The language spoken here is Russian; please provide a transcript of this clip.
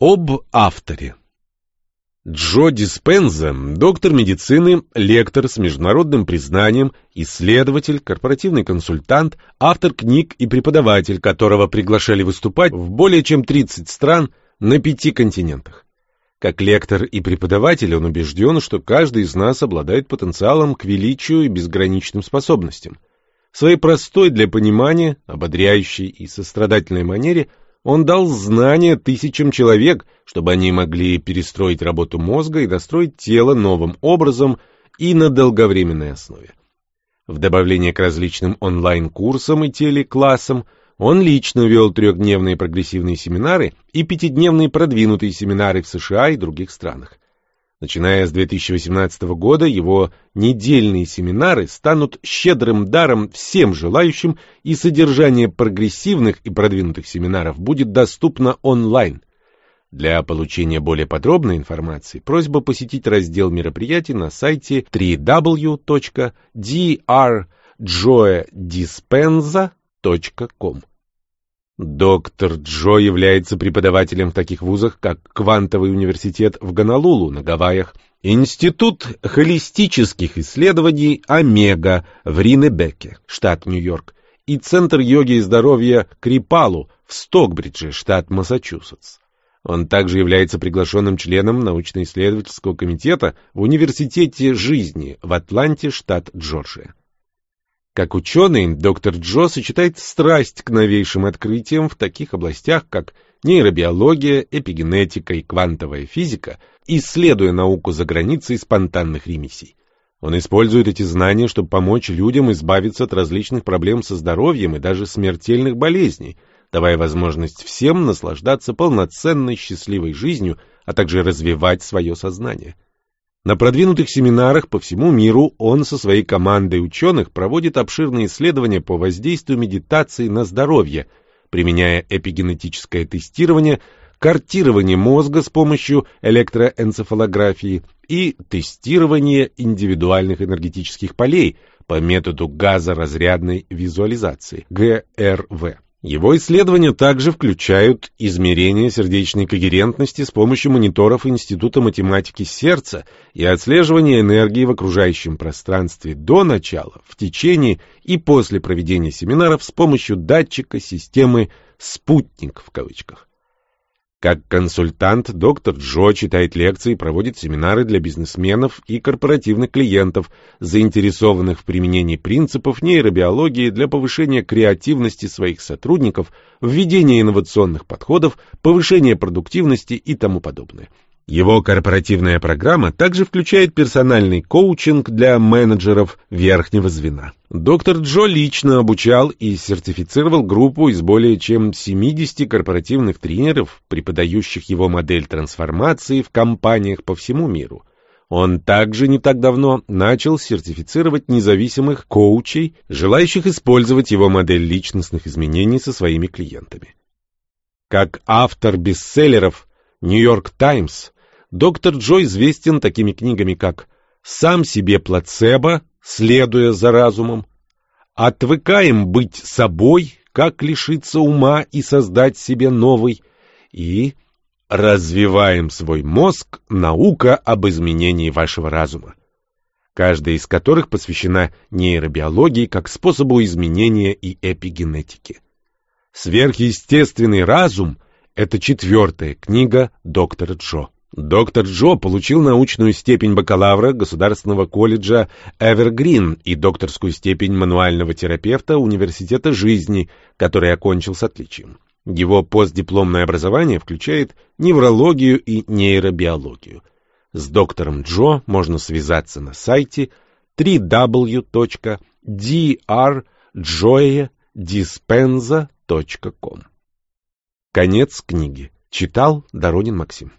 Об авторе. Джо Диспенза – доктор медицины, лектор с международным признанием, исследователь, корпоративный консультант, автор книг и преподаватель, которого приглашали выступать в более чем 30 стран на пяти континентах. Как лектор и преподаватель он убежден, что каждый из нас обладает потенциалом к величию и безграничным способностям. В своей простой для понимания, ободряющей и сострадательной манере – он дал знания тысячам человек, чтобы они могли перестроить работу мозга и достроить тело новым образом и на долговременной основе. В добавление к различным онлайн-курсам и телеклассам он лично вел трехдневные прогрессивные семинары и пятидневные продвинутые семинары в США и других странах. Начиная с 2018 года его недельные семинары станут щедрым даром всем желающим, и содержание прогрессивных и продвинутых семинаров будет доступно онлайн. Для получения более подробной информации просьба посетить раздел мероприятий на сайте www.drjoedispenza.com. Доктор Джо является преподавателем в таких вузах, как Квантовый университет в Гонолулу на Гавайях, Институт холистических исследований Омега в Ринебеке, штат Нью-Йорк, и Центр йоги и здоровья Крипалу в Стокбридже, штат Массачусетс. Он также является приглашенным членом научно-исследовательского комитета в Университете жизни в Атланте, штат Джорджия. Как ученый, доктор Джо сочетает страсть к новейшим открытиям в таких областях, как нейробиология, эпигенетика и квантовая физика, исследуя науку за границей спонтанных ремиссий. Он использует эти знания, чтобы помочь людям избавиться от различных проблем со здоровьем и даже смертельных болезней, давая возможность всем наслаждаться полноценной счастливой жизнью, а также развивать свое сознание. На продвинутых семинарах по всему миру он со своей командой ученых проводит обширные исследования по воздействию медитации на здоровье, применяя эпигенетическое тестирование, картирование мозга с помощью электроэнцефалографии и тестирование индивидуальных энергетических полей по методу газоразрядной визуализации ГРВ. Его исследования также включают измерение сердечной когерентности с помощью мониторов Института математики сердца и отслеживание энергии в окружающем пространстве до начала, в течение и после проведения семинаров с помощью датчика системы «спутник» в кавычках. Как консультант доктор Джо читает лекции и проводит семинары для бизнесменов и корпоративных клиентов, заинтересованных в применении принципов нейробиологии для повышения креативности своих сотрудников, введения инновационных подходов, повышения продуктивности и тому подобное. Его корпоративная программа также включает персональный коучинг для менеджеров верхнего звена. Доктор Джо лично обучал и сертифицировал группу из более чем 70 корпоративных тренеров, преподающих его модель трансформации в компаниях по всему миру. Он также не так давно начал сертифицировать независимых коучей, желающих использовать его модель личностных изменений со своими клиентами. Как автор бестселлеров «Нью-Йорк Таймс», Доктор Джо известен такими книгами, как «Сам себе плацебо, следуя за разумом», «Отвыкаем быть собой, как лишиться ума и создать себе новый» и «Развиваем свой мозг, наука об изменении вашего разума», каждая из которых посвящена нейробиологии как способу изменения и эпигенетики. «Сверхъестественный разум» — это четвертая книга доктора Джо. Доктор Джо получил научную степень бакалавра Государственного колледжа Эвергрин и докторскую степень мануального терапевта Университета жизни, который окончил с отличием. Его постдипломное образование включает неврологию и нейробиологию. С доктором Джо можно связаться на сайте www.drjoedispenza.com. Конец книги. Читал Доронин Максим.